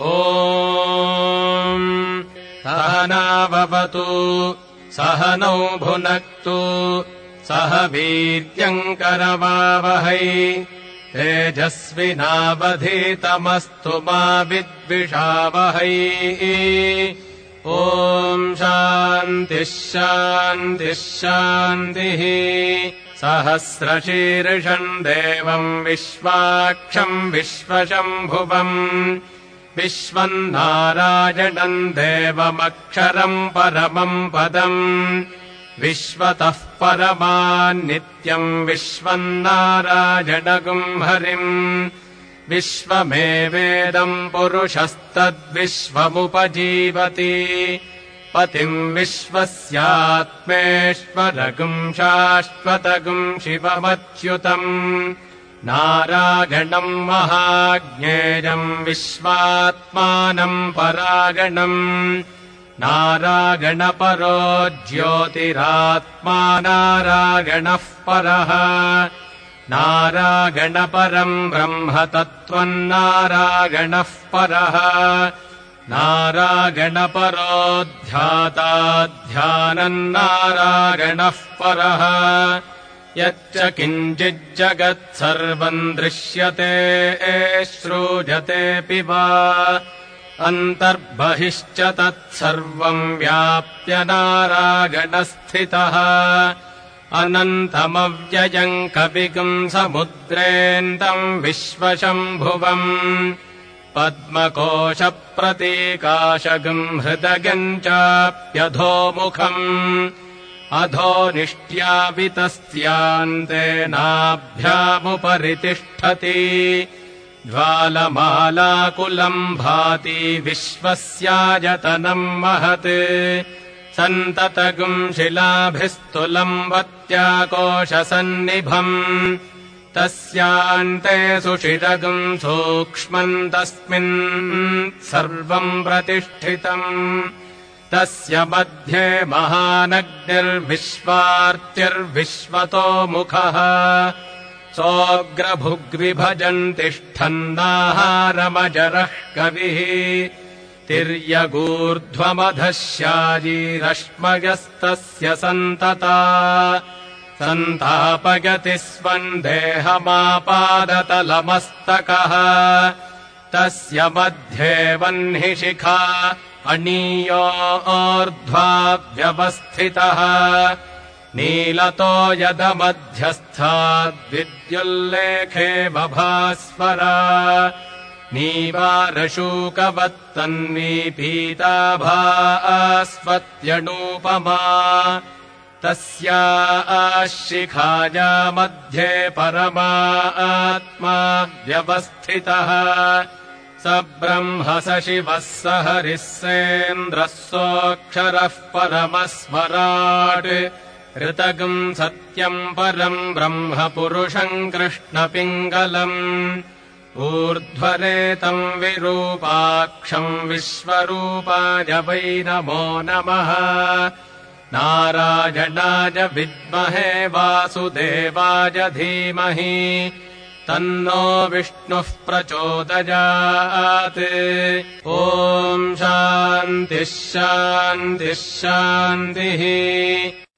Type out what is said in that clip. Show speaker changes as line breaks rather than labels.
ॐ सहनावतु सह नौ भुनक्तु सह वीर्यङ्करवावहै तेजस्विनावधीतमस्तु मा विद्विषावहै। ॐ शान्तिः शान्तिः शान्तिः सहस्रशीर्षम् देवम् विश्वाक्षम् विश्वशम्भुवम् विश्वम् नारायणम् देवमक्षरम् परमम् पदम् विश्वतः परमान्नित्यम् विश्वम् नारायणगुम् हरिम् विश्वमेवेदम् पुरुषस्तद्विश्वमुपजीवति पतिम् विश्वस्यात्मेश्वरगुम् शाश्वतगुम् शिवमच्युतम् नारागणम् महाज्ञेयम् विश्वात्मानम् परागणम् नारागणपरो ज्योतिरात्मा नारागणः परः नारागणपरम् ब्रह्म तत्त्वम् नारागणः परः नारागणपरोऽध्याताध्यानम् नारागणः परः यच्च किञ्चिज्जगत् सर्वम् दृश्यते श्रूयतेऽपि वा। अन्तर्बहिश्च तत्सर्वम् व्याप्य नारागणस्थितः अनन्तमव्ययम् कविगुम् समुद्रेन्दम् विश्वशम्भुवम्। पद्मकोशप्रतीकाशगम् हृदयम् चाप्यधोमुखम् अधो निष्ट्यावितस्यान्तेनाभ्यामुपरि तिष्ठति ज्वालमालाकुलम् भाति विश्वस्यायतनम् महत्। सन्ततगुम् शिलाभिस्तुलम् वत्याकोशसन्निभम् तस्यान्ते सुषिरगुम् सूक्ष्मम् तस्मिन् सर्वम् प्रतिष्ठितम् तस्य मध्ये महानग्निर्विश्वार्तिर्विश्वतो मुखः सोऽग्रभुग्विभजन् तिष्ठन्नाहारमजरः कविः। तिर्यगूर्ध्वमधः शाजीरश्मयस्तस्य सन्तता। सन्तापयति स्वम् देहमापादतलमस्तकः तस्य मध्ये वह्निशिखा अणीयोर्ध्वा व्यवस्थितः नीलतो यदमध्यस्थाद्विद्युल्लेखे बभास्वरा। नीवारशूकवत्तन्वीपीताभास्वत्यणूपमा तस्या शिखाया मध्ये परमा आत्मा व्यवस्थितः। स ब्रह्म स शिवः स हरिः सेन्द्रः सोऽक्षरः परमस्मराट् ऋतगम् सत्यम् परम् ब्रह्म पुरुषम् कृष्णपिङ्गलम्। ऊर्ध्वरेतम् विरूपाक्षम् विश्वरूपाय वै नमो नमः नारायणाय विद्महे वासुदेवाय धीमहि तन्नो विष्णुः प्रचोदयात्। ॐ शान्तिः शान्तिः शान्तिः